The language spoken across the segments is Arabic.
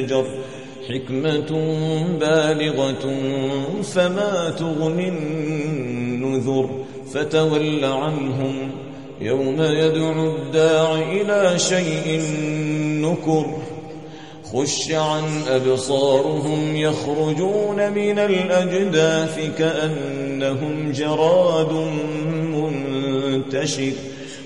مزدجر حكمة بالغة فما تغني النذر فتول عنهم يوم يدعو الداع إلى شيء نكر خش عن أبصارهم يخرجون من الأجداث كأنهم جراد منتشر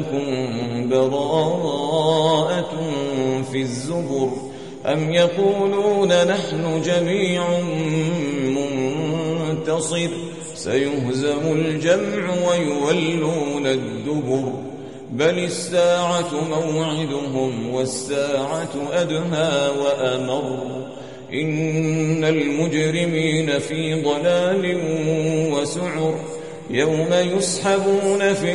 لكم براءة في الزبر أم يقولون نحن جميع منتصر سيهزم الجمع ويولون الدبر بل الساعة موعدهم والساعة أدهى وأمر إن المجرمين في ضلال وسعر يوم يسحبون في